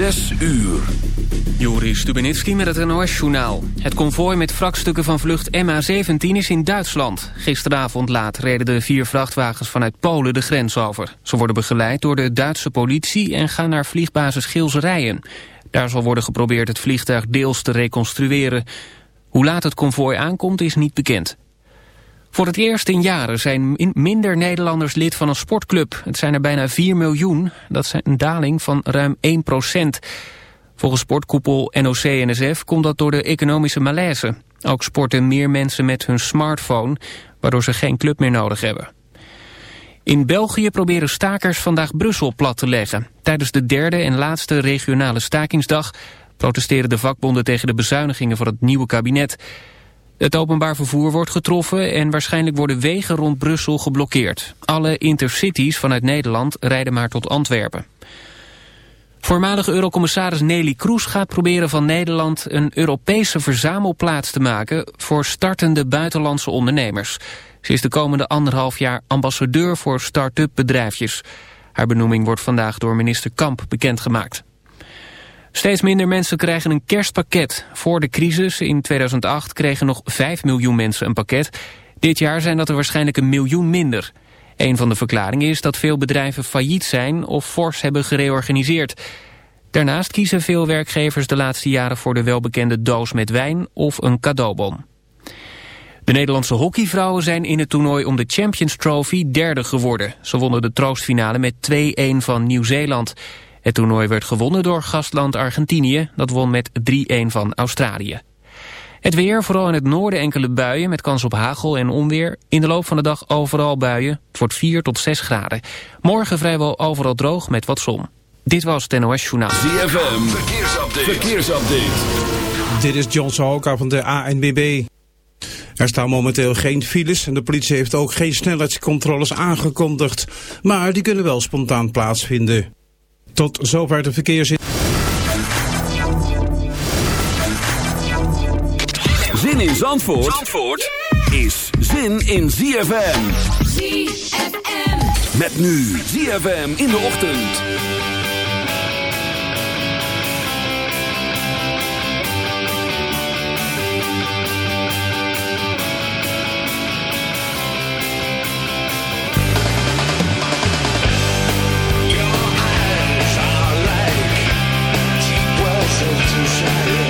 Zes uur. Juri Stubenitski met het NOS-journaal. Het konvooi met wrakstukken van vlucht MH17 is in Duitsland. Gisteravond laat reden de vier vrachtwagens vanuit Polen de grens over. Ze worden begeleid door de Duitse politie en gaan naar vliegbasis Gilserijen. Daar zal worden geprobeerd het vliegtuig deels te reconstrueren. Hoe laat het konvooi aankomt is niet bekend. Voor het eerst in jaren zijn minder Nederlanders lid van een sportclub. Het zijn er bijna 4 miljoen. Dat is een daling van ruim 1 procent. Volgens sportkoepel NOC-NSF komt dat door de economische malaise. Ook sporten meer mensen met hun smartphone, waardoor ze geen club meer nodig hebben. In België proberen stakers vandaag Brussel plat te leggen. Tijdens de derde en laatste regionale stakingsdag protesteren de vakbonden tegen de bezuinigingen van het nieuwe kabinet. Het openbaar vervoer wordt getroffen en waarschijnlijk worden wegen rond Brussel geblokkeerd. Alle intercities vanuit Nederland rijden maar tot Antwerpen. Voormalige eurocommissaris Nelly Kroes gaat proberen van Nederland een Europese verzamelplaats te maken voor startende buitenlandse ondernemers. Ze is de komende anderhalf jaar ambassadeur voor start-up bedrijfjes. Haar benoeming wordt vandaag door minister Kamp bekendgemaakt. Steeds minder mensen krijgen een kerstpakket. Voor de crisis in 2008 kregen nog 5 miljoen mensen een pakket. Dit jaar zijn dat er waarschijnlijk een miljoen minder. Een van de verklaringen is dat veel bedrijven failliet zijn of fors hebben gereorganiseerd. Daarnaast kiezen veel werkgevers de laatste jaren voor de welbekende doos met wijn of een cadeaubon. De Nederlandse hockeyvrouwen zijn in het toernooi om de Champions Trophy derde geworden. Ze wonnen de troostfinale met 2-1 van Nieuw-Zeeland. Het toernooi werd gewonnen door gastland Argentinië. Dat won met 3-1 van Australië. Het weer, vooral in het noorden enkele buien met kans op hagel en onweer. In de loop van de dag overal buien. Het wordt 4 tot 6 graden. Morgen vrijwel overal droog met wat zon. Dit was het NOS Journaal. ZFM, verkeersupdate. verkeersupdate. Dit is John Sahoka van de ANBB. Er staan momenteel geen files en de politie heeft ook geen snelheidscontroles aangekondigd. Maar die kunnen wel spontaan plaatsvinden. Tot zover de verkeersin. Zin in Zandvoort, Zandvoort is zin in ZFM. ZFM. Met nu ZFM in de ochtend. shadow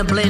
a blend.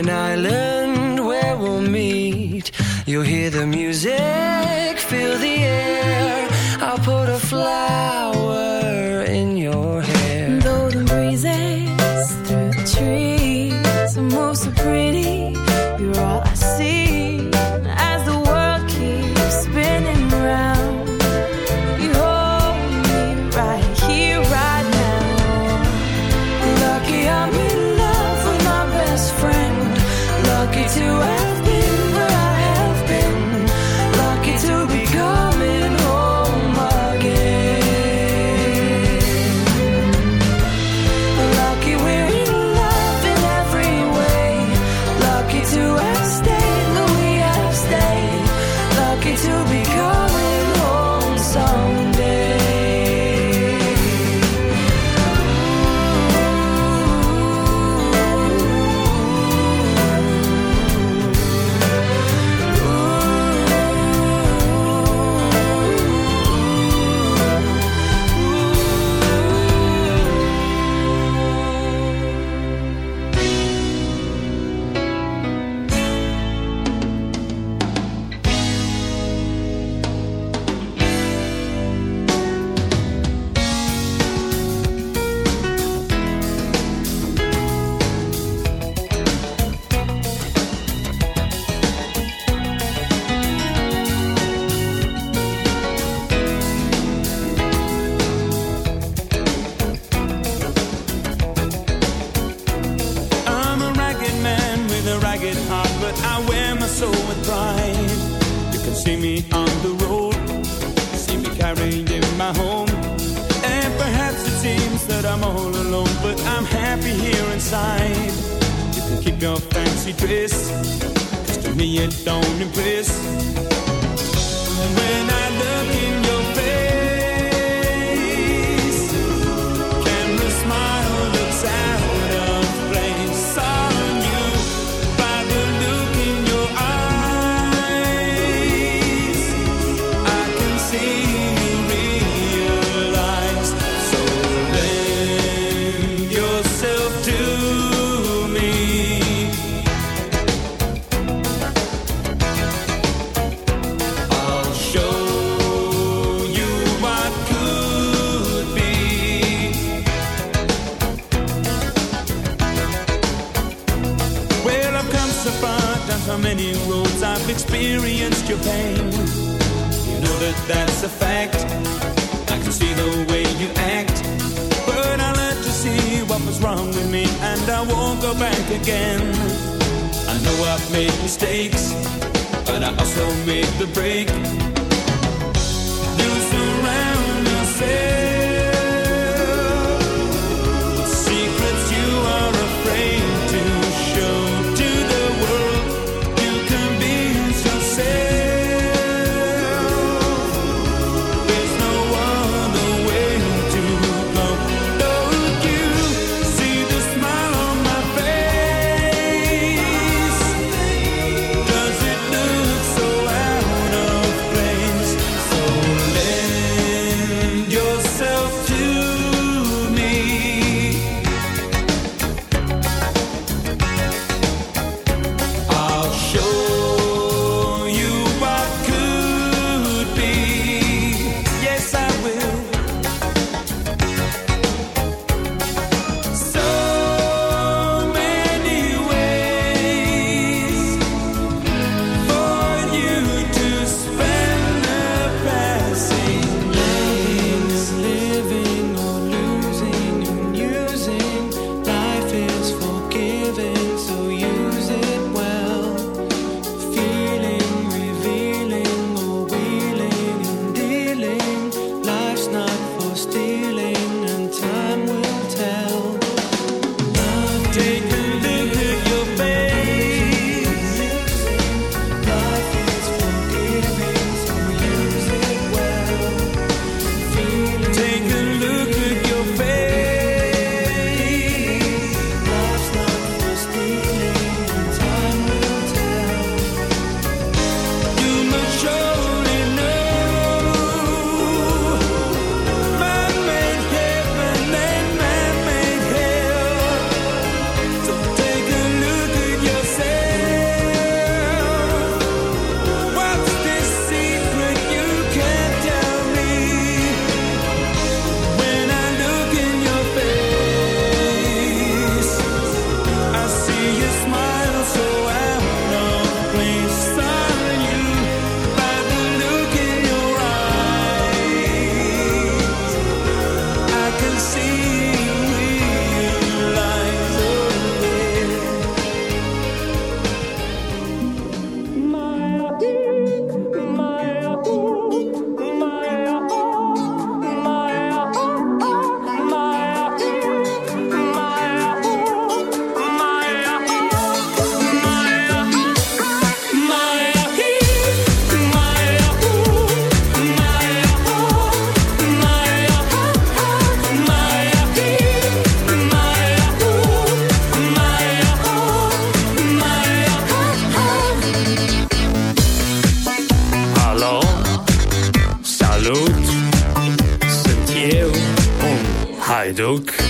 an island where we'll meet. You'll hear the music, feel the air. milk.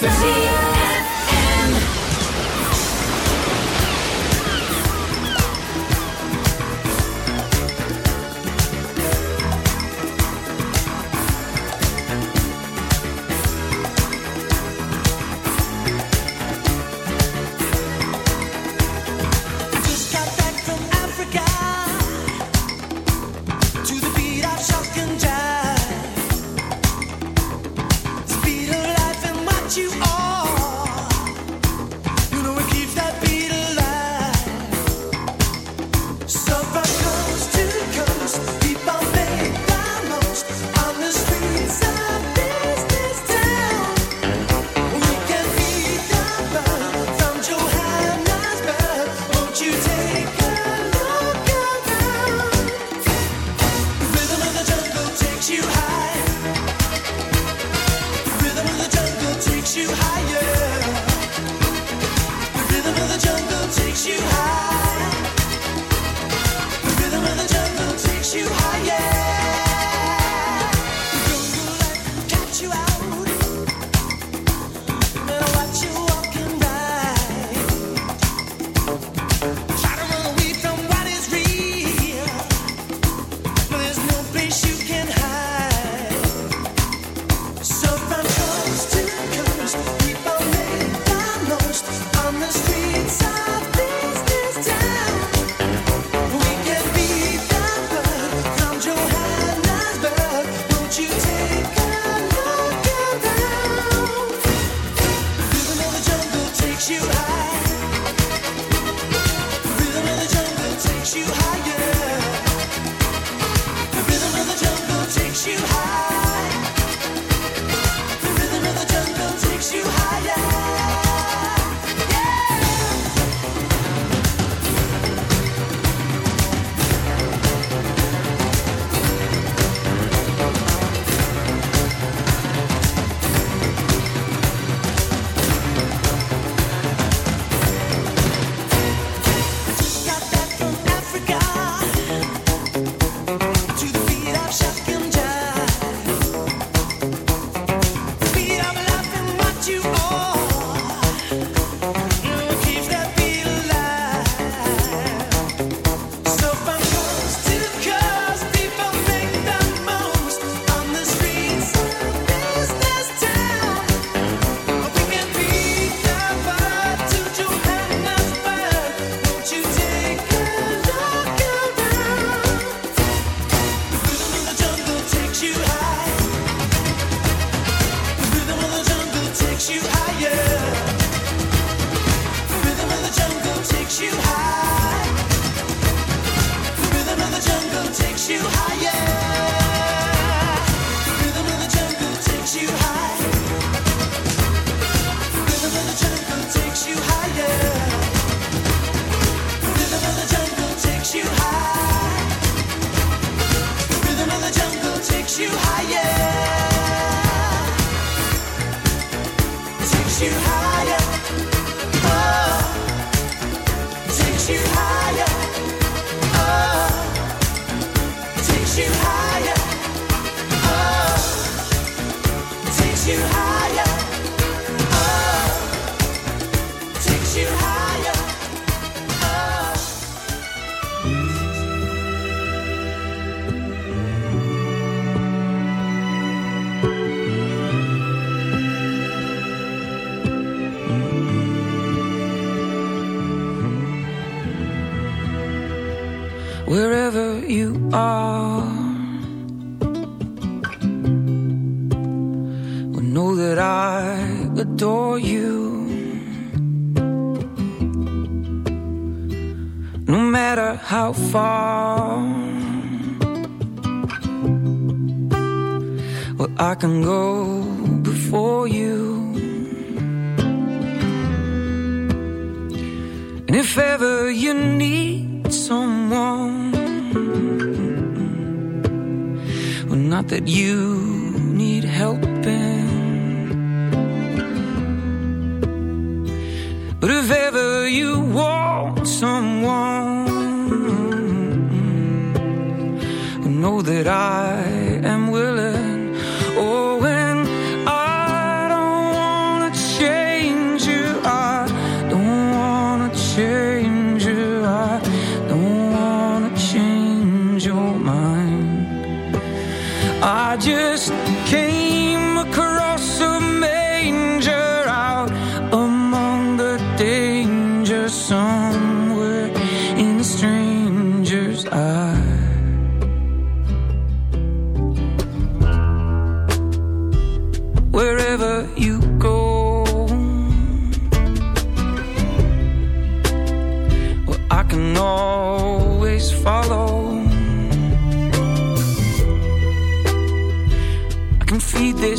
te zien.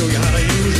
show you how to use it.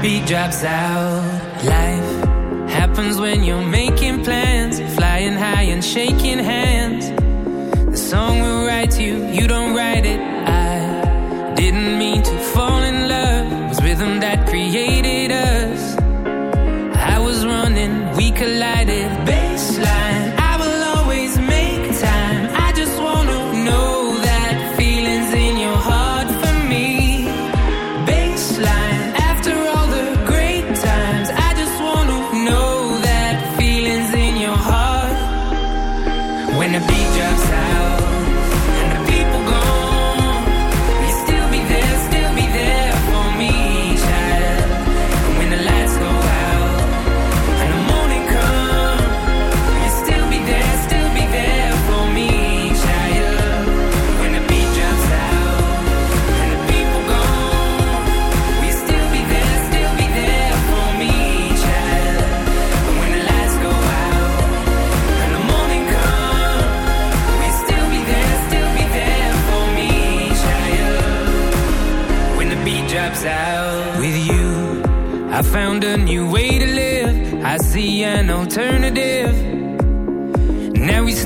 heartbeat drops out. Life happens when you're making plans, flying high and shaking hands. The song will write to you, you don't write